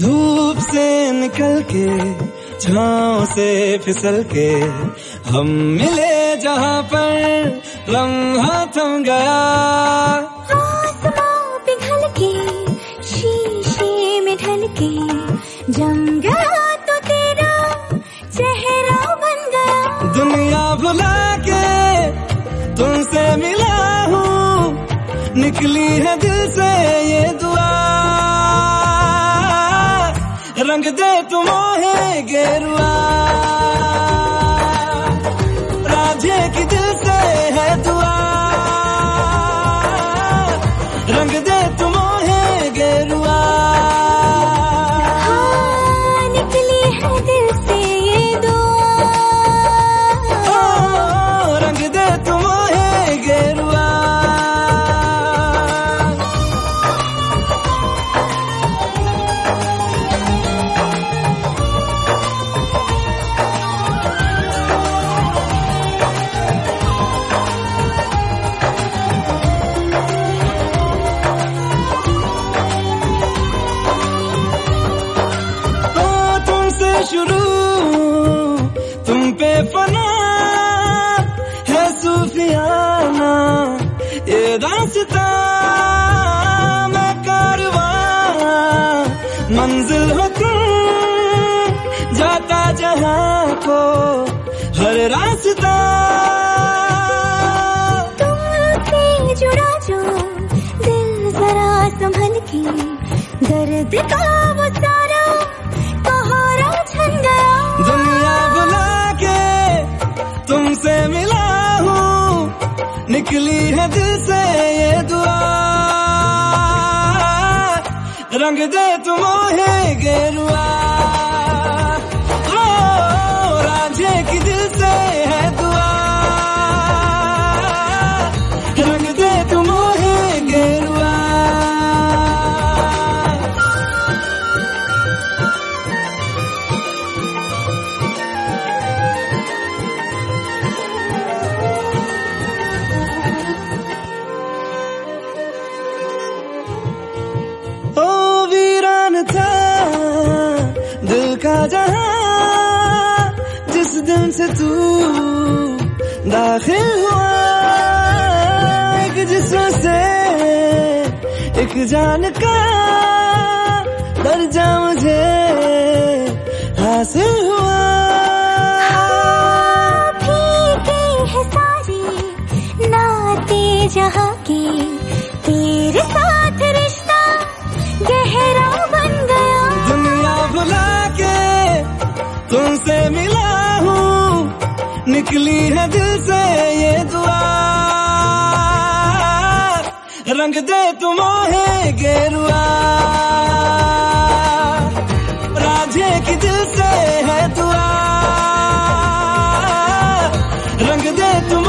धूप से निकल के छाँव से फिसल के हम मिले जहाँ पर लम्हा थम गया। पिघल के शीशे में ढल के जम गया तो तेरा चेहरा बन गया। दुनिया भुला के तुमसे मिला हूँ निकली है दिल से ये दुआ। रंग दे तुम है गेरुआ शुरू। तुम पे फना है सूफियाना, ये दास्ता मैं कारवा मंजिल हो जाता जहाँ को, हर रास्ता। जुड़ा जो दिल जरा संभल के, दर्द का निकली है दिल से ये दुआ। रंग दे तुम है गेरुआ। का जहाँ, जिस दिन से तू दाखिल हुआ, एक जिस्म से एक जान का दर्जा मुझे हासिल हुआ। है सारे नाते जहाँ के निकली है दिल से ये दुआ। रंग दे तुम है गेरुआ। राजे की दिल से है दुआ। रंग दे तुम